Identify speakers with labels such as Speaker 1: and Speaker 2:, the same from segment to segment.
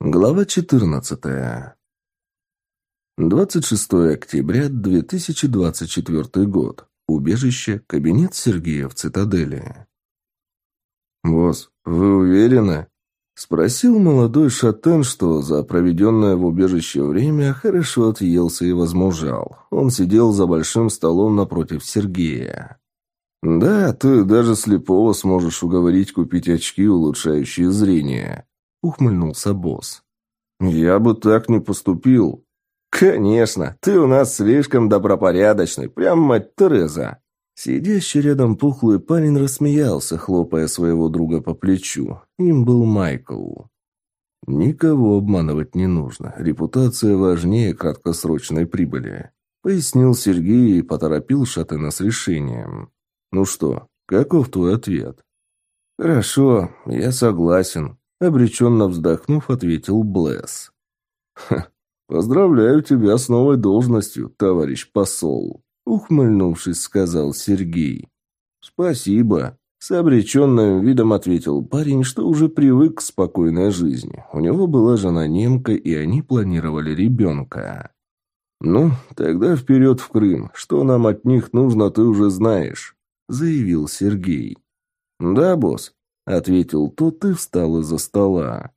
Speaker 1: Глава 14. 26 октября 2024 год. Убежище, кабинет Сергея в цитадели. «Босс, вы уверены?» – спросил молодой шатен, что за проведенное в убежище время хорошо отъелся и возмужал. Он сидел за большим столом напротив Сергея. «Да, ты даже слепого сможешь уговорить купить очки, улучшающие зрение», — ухмыльнулся босс. «Я бы так не поступил». «Конечно, ты у нас слишком добропорядочный, прям мать Тереза». Сидящий рядом пухлый парень рассмеялся, хлопая своего друга по плечу. Им был Майкл. «Никого обманывать не нужно. Репутация важнее краткосрочной прибыли», — пояснил Сергей и поторопил Шатена с решением. «Ну что, каков твой ответ?» «Хорошо, я согласен», Обреченно вздохнув, ответил Блэс. «Ха, поздравляю тебя с новой должностью, товарищ посол», ухмыльнувшись, сказал Сергей. «Спасибо», с обреченным видом ответил парень, что уже привык к спокойной жизни. У него была жена немка, и они планировали ребенка. «Ну, тогда вперед в Крым. Что нам от них нужно, ты уже знаешь», — заявил Сергей. «Да, босс ответил тот и встал из-за стола.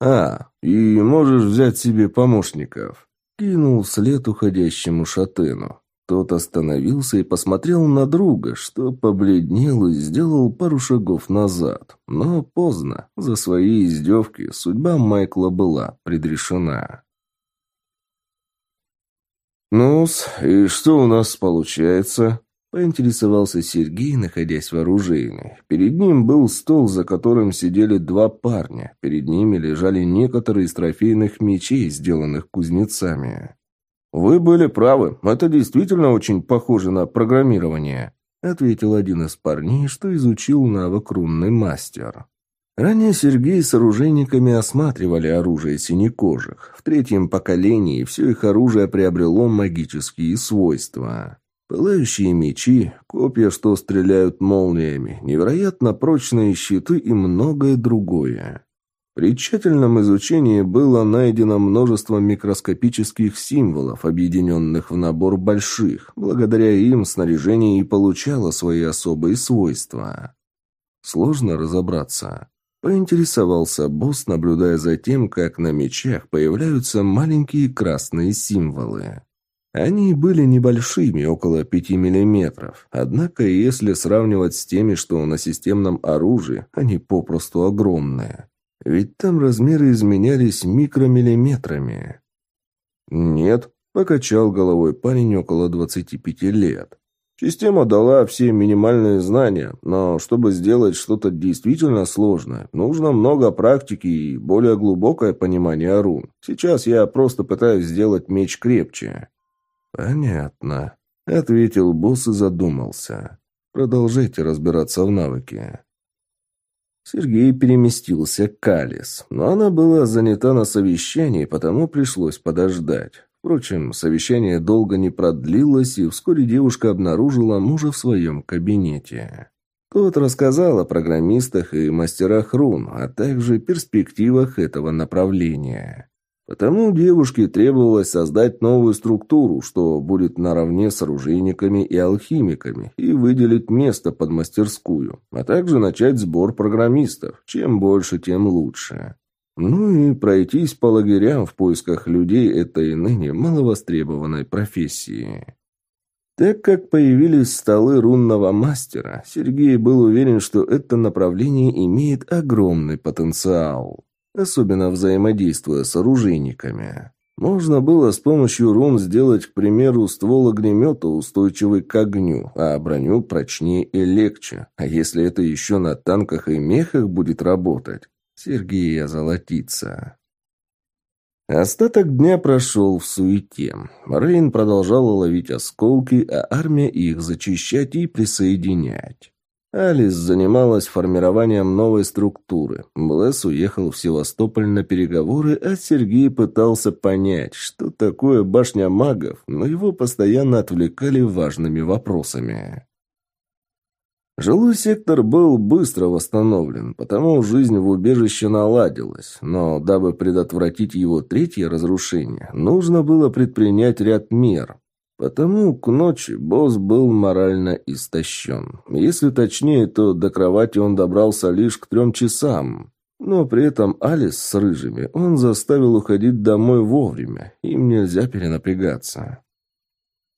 Speaker 1: «А, и можешь взять себе помощников», — кинул вслед уходящему шатену. Тот остановился и посмотрел на друга, что побледнел и сделал пару шагов назад. Но поздно. За свои издевки судьба Майкла была предрешена. «Ну-с, и что у нас получается?» Поинтересовался Сергей, находясь в оружейной. Перед ним был стол, за которым сидели два парня. Перед ними лежали некоторые из трофейных мечей, сделанных кузнецами. «Вы были правы. Это действительно очень похоже на программирование», ответил один из парней, что изучил навык рунный мастер. Ранее Сергей с оружейниками осматривали оружие синекожих. В третьем поколении все их оружие приобрело магические свойства. Пылающие мечи, копья, что стреляют молниями, невероятно прочные щиты и многое другое. При тщательном изучении было найдено множество микроскопических символов, объединенных в набор больших. Благодаря им снаряжение и получало свои особые свойства. Сложно разобраться. Поинтересовался босс, наблюдая за тем, как на мечах появляются маленькие красные символы. Они были небольшими, около пяти миллиметров. Однако, если сравнивать с теми, что на системном оружии, они попросту огромные. Ведь там размеры изменялись микромиллиметрами. «Нет», — покачал головой парень около 25 лет. Система дала все минимальные знания, но чтобы сделать что-то действительно сложное, нужно много практики и более глубокое понимание рун. Сейчас я просто пытаюсь сделать меч крепче. «Понятно», — ответил босс и задумался. «Продолжайте разбираться в навыке». Сергей переместился к Алис, но она была занята на совещании, потому пришлось подождать. Впрочем, совещание долго не продлилось, и вскоре девушка обнаружила мужа в своем кабинете. Тот рассказал о программистах и мастерах рун, а также перспективах этого направления. Потому девушке требовалось создать новую структуру, что будет наравне с оружейниками и алхимиками, и выделить место под мастерскую, а также начать сбор программистов. Чем больше, тем лучше. Ну и пройтись по лагерям в поисках людей этой ныне маловостребованной профессии. Так как появились столы рунного мастера, Сергей был уверен, что это направление имеет огромный потенциал особенно взаимодействуя с оружейниками. Можно было с помощью рун сделать, к примеру, ствол огнемета устойчивый к огню, а броню прочнее и легче. А если это еще на танках и мехах будет работать, Сергей озолотится. Остаток дня прошел в суете. Рейн продолжал ловить осколки, а армия их зачищать и присоединять. Алис занималась формированием новой структуры. Блэс уехал в Севастополь на переговоры, а Сергей пытался понять, что такое башня магов, но его постоянно отвлекали важными вопросами. Жилой сектор был быстро восстановлен, потому жизнь в убежище наладилась, но дабы предотвратить его третье разрушение, нужно было предпринять ряд мер. Потому к ночи босс был морально истощен. Если точнее, то до кровати он добрался лишь к трем часам. Но при этом Алис с рыжими он заставил уходить домой вовремя. Им нельзя перенапрягаться.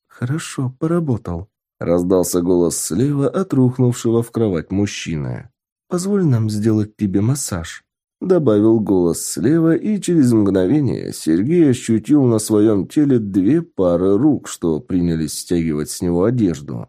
Speaker 2: «Хорошо, поработал», —
Speaker 1: раздался голос слева от рухнувшего в кровать мужчины.
Speaker 2: «Позволь нам сделать тебе массаж».
Speaker 1: Добавил голос слева, и через мгновение Сергей ощутил на своем теле две пары рук, что принялись стягивать с него одежду.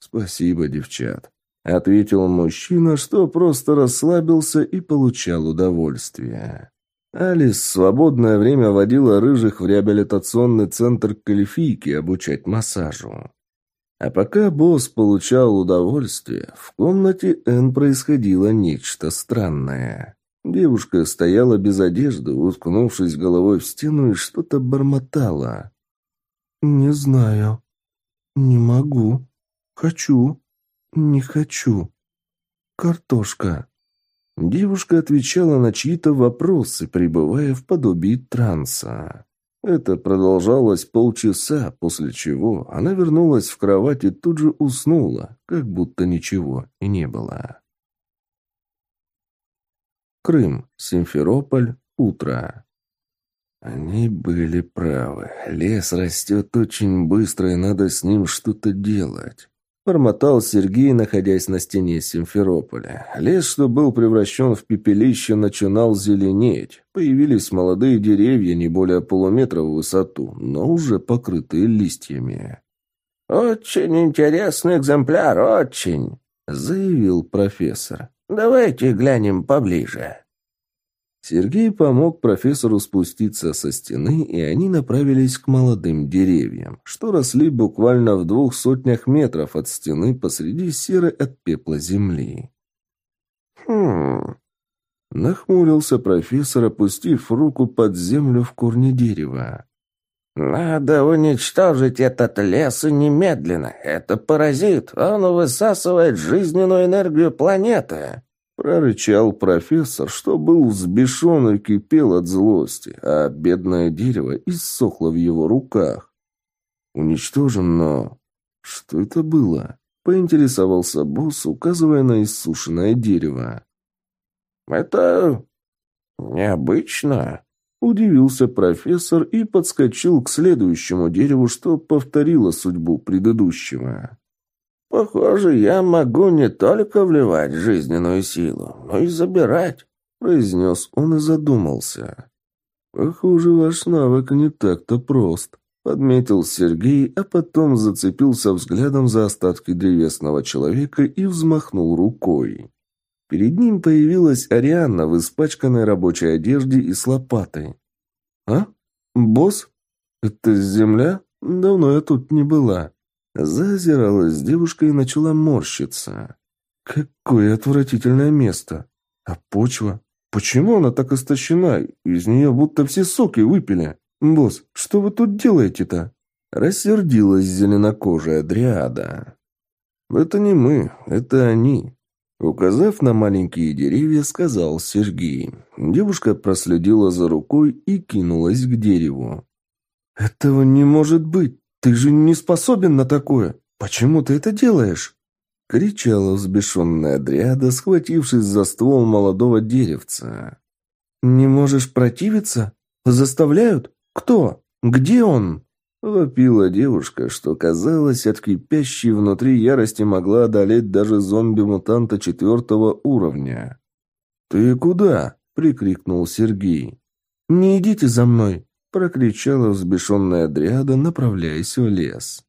Speaker 1: «Спасибо, девчат», — ответил мужчина, что просто расслабился и получал удовольствие. Алис в свободное время водила рыжих в реабилитационный центр Калифийки обучать массажу. А пока босс получал удовольствие, в комнате Н происходило нечто странное. Девушка стояла без одежды, уткнувшись головой в стену и что-то бормотала.
Speaker 2: «Не знаю. Не могу. Хочу. Не хочу. Картошка».
Speaker 1: Девушка отвечала на чьи-то вопросы, пребывая в подобии транса. Это продолжалось полчаса, после чего она вернулась в кровать и тут же уснула, как будто ничего и не было. Крым, Симферополь, утро. Они были правы. Лес растет очень быстро, и надо с ним что-то делать. Бормотал Сергей, находясь на стене Симферополя. Лес, что был превращен в пепелище, начинал зеленеть. Появились молодые деревья не более полуметра в высоту, но уже покрытые листьями.
Speaker 3: «Очень интересный экземпляр, очень!»
Speaker 1: — заявил профессор.
Speaker 3: Давайте глянем поближе».
Speaker 1: Сергей помог профессору спуститься со стены, и они направились к молодым деревьям, что росли буквально в двух сотнях метров от стены посреди серой от пепла земли.
Speaker 3: «Хм...»
Speaker 1: Нахмурился профессор, опустив руку под землю в корне дерева.
Speaker 3: «Надо уничтожить этот лес и немедленно. Это паразит. Он высасывает жизненную энергию планеты».
Speaker 1: Прорычал профессор, что был взбешен и кипел от злости, а бедное дерево иссохло в его руках. Уничтожен, но... Что это было? Поинтересовался босс, указывая на иссушенное дерево.
Speaker 3: «Это необычно»,
Speaker 1: Удивился профессор и подскочил к следующему дереву, что повторило судьбу предыдущего.
Speaker 3: «Похоже, я могу не только вливать жизненную силу, но и забирать», —
Speaker 1: произнес он и задумался. «Похоже, ваш навык не так-то прост», — подметил Сергей, а потом зацепился взглядом за остатки древесного человека и взмахнул рукой. Перед ним появилась Арианна в испачканной рабочей одежде и с лопатой. «А? Босс? Это земля? Давно я тут не была». Зазиралась девушка и начала морщиться. «Какое отвратительное место! А почва? Почему она так истощена? Из нее будто все соки выпили. Босс, что вы тут делаете-то?» Рассердилась зеленокожая дриада. «Это не мы, это они. Указав на маленькие деревья, сказал Сергей. Девушка проследила за рукой и кинулась к дереву. «Этого не может быть! Ты же не способен на такое! Почему ты это делаешь?» Кричала взбешенная дряда, схватившись за ствол молодого деревца. «Не можешь противиться? Заставляют? Кто? Где он?» Вопила девушка, что, казалось, от кипящей внутри ярости могла одолеть даже зомби-мутанта четвертого уровня. «Ты куда?» — прикрикнул Сергей. «Не идите за мной!» — прокричала взбешенная дриада, направляясь в лес.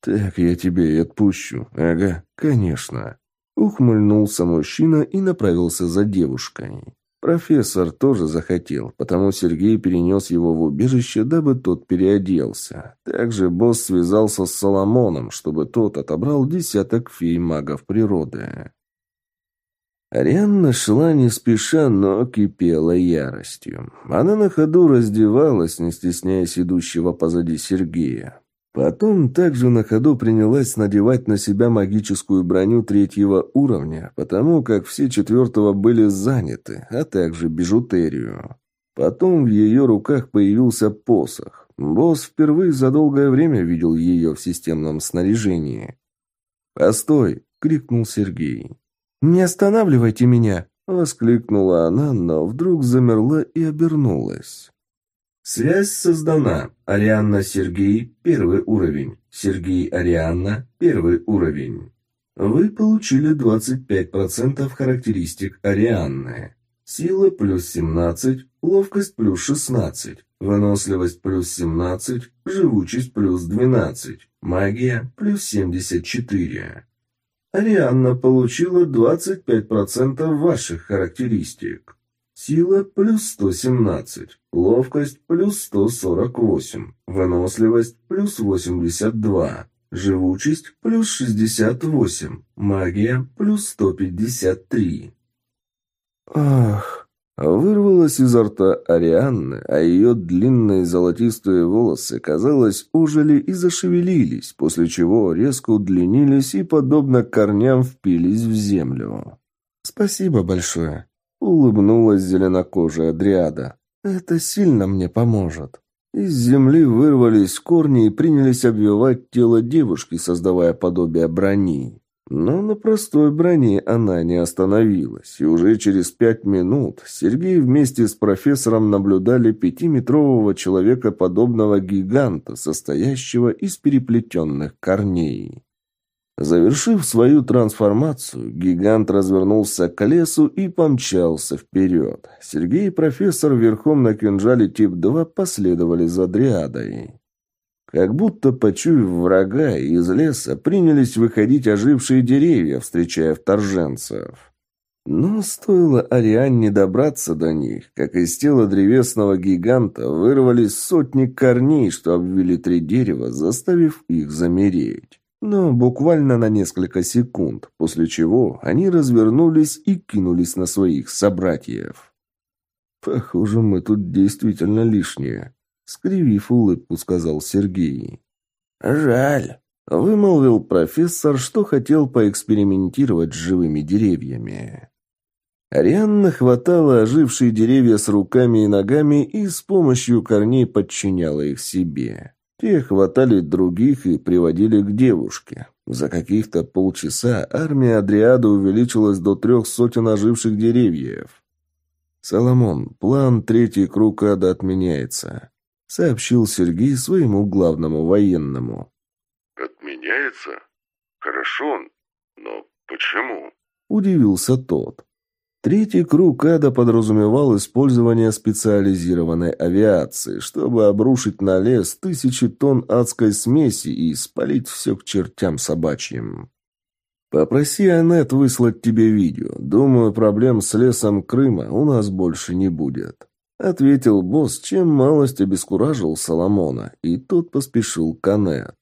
Speaker 1: «Так я тебя и отпущу. Ага, конечно». Ухмыльнулся мужчина и направился за девушкой. Профессор тоже захотел, потому Сергей перенес его в убежище, дабы тот переоделся. Также босс связался с Соломоном, чтобы тот отобрал десяток фей-магов природы. Арианна шла не спеша, но кипела яростью. Она на ходу раздевалась, не стесняясь идущего позади Сергея. Потом также на ходу принялась надевать на себя магическую броню третьего уровня, потому как все четвертого были заняты, а также бижутерию. Потом в ее руках появился посох. Босс впервые за долгое время видел ее в системном снаряжении. «Постой!» — крикнул Сергей.
Speaker 2: «Не останавливайте меня!»
Speaker 1: — воскликнула она, но вдруг замерла и обернулась. Связь создана. Арианна Сергей – первый уровень. Сергей Арианна – первый уровень. Вы получили 25% характеристик Арианны. Сила плюс 17, ловкость плюс 16, выносливость плюс 17, живучесть плюс 12, магия плюс 74. Арианна получила 25% ваших характеристик. Сила плюс 117, ловкость плюс 148, выносливость плюс 82, живучесть плюс 68, магия плюс 153.
Speaker 2: Ах!
Speaker 1: Вырвалась изо рта Арианны, а ее длинные золотистые волосы, казалось, ожили и зашевелились, после чего резко удлинились и, подобно корням, впились в землю.
Speaker 2: «Спасибо большое»,
Speaker 1: Улыбнулась зеленокожая дриада.
Speaker 2: «Это сильно мне поможет».
Speaker 1: Из земли вырвались корни и принялись обвивать тело девушки, создавая подобие брони. Но на простой броне она не остановилась, и уже через пять минут Сергей вместе с профессором наблюдали пятиметрового человекоподобного гиганта, состоящего из переплетенных корней. Завершив свою трансформацию, гигант развернулся к лесу и помчался вперед. Сергей и профессор верхом на кинжале тип-2 последовали за дриадой. Как будто, почуяв врага, из леса принялись выходить ожившие деревья, встречая вторженцев. Но стоило Арианне добраться до них, как из тела древесного гиганта вырвались сотни корней, что обвили три дерева, заставив их замереть но буквально на несколько секунд, после чего они развернулись и кинулись на своих собратьев. «Похоже, мы тут действительно лишние», — скривив улыбку, сказал Сергей.
Speaker 3: «Жаль», —
Speaker 1: вымолвил профессор, что хотел поэкспериментировать с живыми деревьями. Арианна хватала ожившие деревья с руками и ногами и с помощью корней подчиняла их себе. Те хватали других и приводили к девушке. За каких-то полчаса армия Адриада увеличилась до трех сотен оживших деревьев. «Соломон, план третий круг ада отменяется», — сообщил Сергей своему главному военному.
Speaker 4: «Отменяется? Хорошо, но почему?»
Speaker 1: — удивился тот. Третий круг ада подразумевал использование специализированной авиации, чтобы обрушить на лес тысячи тонн адской смеси и спалить все к чертям собачьим. «Попроси Аннет выслать тебе видео. Думаю, проблем с лесом Крыма у нас больше не будет», — ответил босс, чем малость обескуражил Соломона, и тот поспешил к Аннет.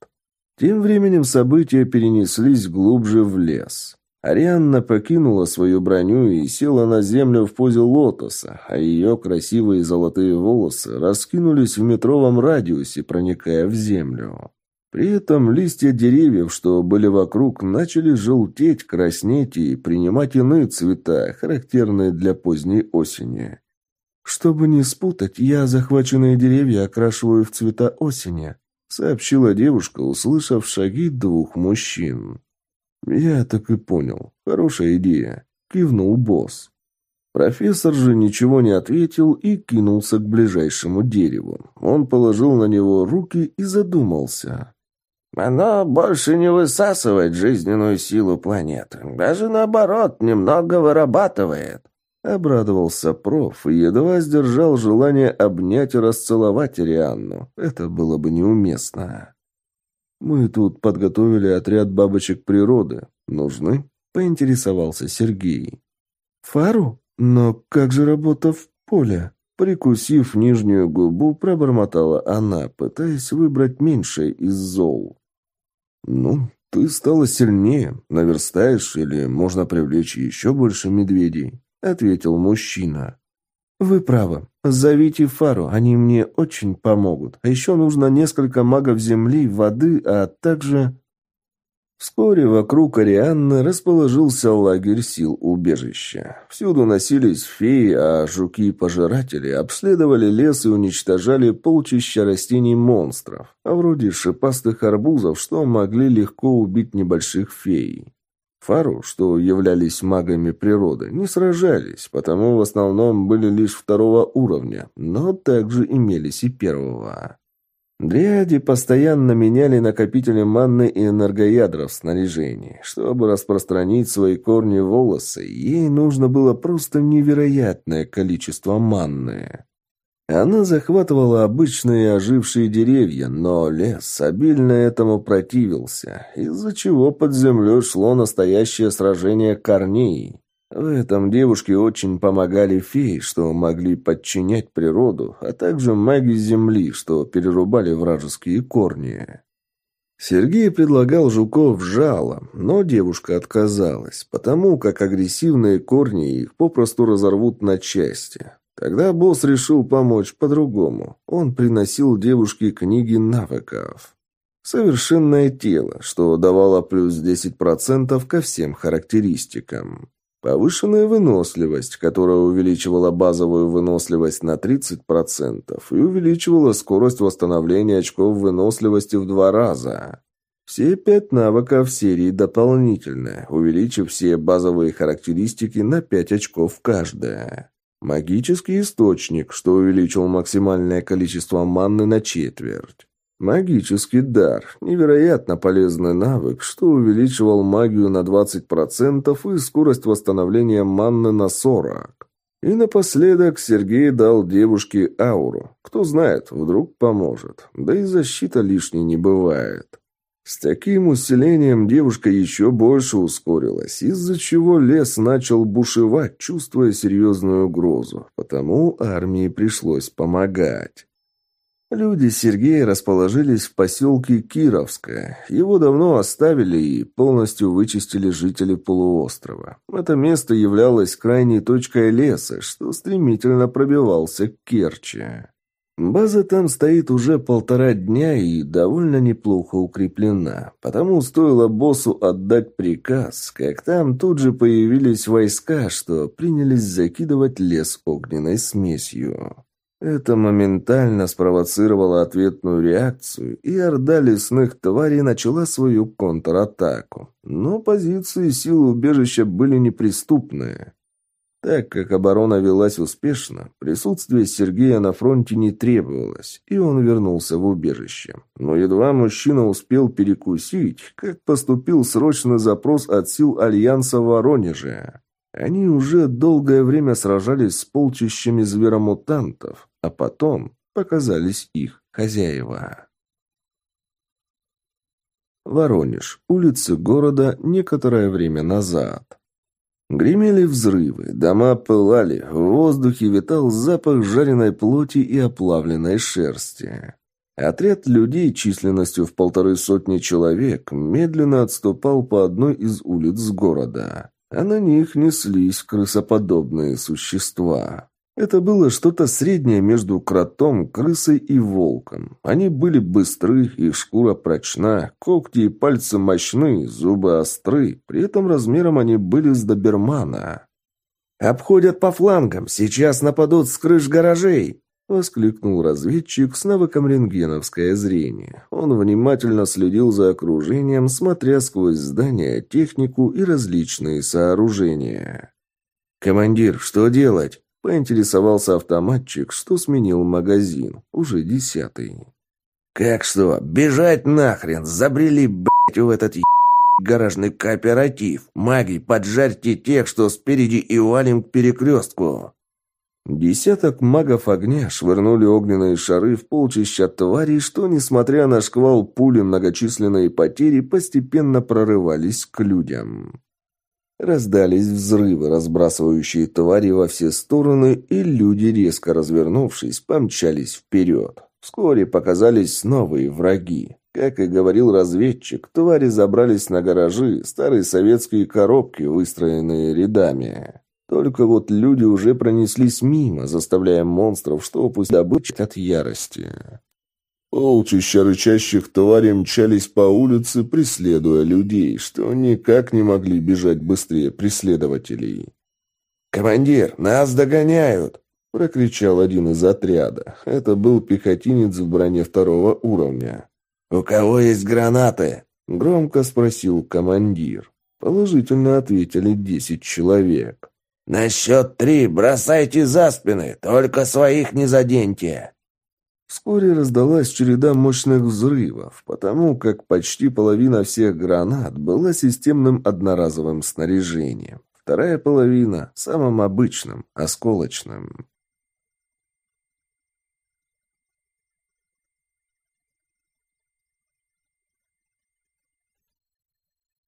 Speaker 1: Тем временем события перенеслись глубже в лес. Арианна покинула свою броню и села на землю в позе лотоса, а ее красивые золотые волосы раскинулись в метровом радиусе, проникая в землю. При этом листья деревьев, что были вокруг, начали желтеть, краснеть и принимать иные цвета, характерные для поздней осени.
Speaker 2: «Чтобы не спутать, я захваченные деревья окрашиваю в цвета осени»,
Speaker 1: сообщила девушка, услышав шаги двух мужчин. «Я так и понял. Хорошая идея», — кивнул босс. Профессор же ничего не ответил и кинулся к ближайшему дереву. Он положил на него руки и задумался.
Speaker 3: «Оно больше не высасывает жизненную силу планеты. Даже наоборот, немного вырабатывает», —
Speaker 1: обрадовался проф и едва сдержал желание обнять и расцеловать Рианну. Это было бы неуместно. «Мы тут подготовили отряд бабочек природы. Нужны?» – поинтересовался Сергей.
Speaker 2: «Фару? Но как же работа в поле?»
Speaker 1: Прикусив нижнюю губу, пробормотала она, пытаясь выбрать меньшее из зол. «Ну, ты стала сильнее. Наверстаешь или можно привлечь еще больше медведей?» – ответил мужчина.
Speaker 2: «Вы правы. «Зовите Фару, они мне очень помогут. А еще нужно несколько магов земли, воды, а также...» Вскоре вокруг Арианны расположился лагерь сил убежища. Всюду носились феи, а жуки-пожиратели обследовали лес и уничтожали полчища растений-монстров, а вроде шипастых арбузов, что могли легко убить небольших фей. Фару, что являлись магами природы, не сражались, потому в основном были лишь второго уровня, но также имелись и первого. Дриади постоянно меняли накопители манны и энергоядра в снаряжении. Чтобы распространить свои корни волосы, ей нужно было просто невероятное количество манны. Она захватывала обычные ожившие деревья, но лес обильно этому противился, из-за чего под землей шло настоящее сражение корней. В этом девушке очень помогали феи, что могли подчинять природу, а также маги земли, что перерубали вражеские корни. Сергей предлагал жуков жало, но девушка отказалась, потому как агрессивные корни их попросту разорвут на части. Тогда босс решил помочь по-другому. Он приносил девушке книги навыков. Совершенное тело, что давало плюс 10% ко всем характеристикам. Повышенная выносливость, которая увеличивала базовую выносливость на 30% и увеличивала скорость восстановления очков выносливости в два раза. Все пять навыков серии дополнительные, увеличив все базовые характеристики на 5 очков каждая. Магический источник, что увеличил максимальное количество манны на четверть. Магический дар. Невероятно полезный навык, что увеличивал магию на 20% и скорость восстановления манны на 40%. И напоследок Сергей дал девушке ауру. Кто знает, вдруг поможет. Да и защита лишней не бывает. С таким усилением девушка еще больше ускорилась, из-за чего лес начал бушевать, чувствуя серьезную угрозу. Потому армии пришлось помогать. Люди Сергея расположились в поселке Кировское. Его давно оставили и полностью вычистили жители полуострова. Это место являлось крайней точкой леса, что стремительно пробивался к Керчи. База там стоит уже полтора дня и довольно неплохо укреплена, потому стоило боссу отдать приказ, как там тут же появились войска, что принялись закидывать лес огненной смесью. Это моментально спровоцировало ответную реакцию, и орда лесных тварей начала свою контратаку. Но позиции сил убежища были неприступные. Так как оборона велась успешно, присутствие Сергея на фронте не требовалось, и он вернулся в убежище. Но едва мужчина успел перекусить, как поступил срочный запрос от сил Альянса в Воронеже. Они уже долгое время сражались с полчищами зверомутантов, а потом показались их хозяева. Воронеж. Улицы города некоторое время назад. Гремели взрывы, дома пылали, в воздухе витал запах жареной плоти и оплавленной шерсти. Отряд людей численностью в полторы сотни человек медленно отступал по одной из улиц города, а на них неслись крысоподобные существа. Это было что-то среднее между кротом, крысой и волком. Они были быстры, их шкура прочна, когти и пальцы мощны, зубы остры, при этом размером они были с добермана. «Обходят по флангам, сейчас нападут с крыш гаражей!» — воскликнул разведчик с навыком рентгеновское зрение. Он внимательно следил за окружением, смотря сквозь здания, технику и различные сооружения. «Командир, что делать?» Поинтересовался автоматчик, что сменил магазин, уже десятый. «Как что? Бежать нахрен! Забрели, блядь, в этот гаражный кооператив! Маги, поджарьте тех, что спереди и валим к перекрестку!» Десяток магов огня швырнули огненные шары в полчища тварей, что, несмотря на шквал пули многочисленные потери, постепенно прорывались к людям. Раздались взрывы, разбрасывающие твари во все стороны, и люди, резко развернувшись, помчались вперед. Вскоре показались новые враги. Как и говорил разведчик, твари забрались на гаражи, старые советские коробки, выстроенные рядами.
Speaker 1: Только вот люди уже пронеслись мимо, заставляя монстров, что пусть добычить от ярости. Полчища рычащих тварей мчались по улице, преследуя людей, что никак не могли бежать быстрее преследователей.
Speaker 3: «Командир, нас догоняют!»
Speaker 1: – прокричал один из отряда. Это был пехотинец в броне второго уровня.
Speaker 3: «У кого есть гранаты?»
Speaker 1: – громко спросил командир. Положительно ответили десять человек.
Speaker 3: «На счет три бросайте за спины, только своих не заденьте!»
Speaker 1: Вскоре раздалась череда мощных взрывов, потому как почти половина всех гранат была системным одноразовым снаряжением. Вторая половина – самым обычным, осколочным.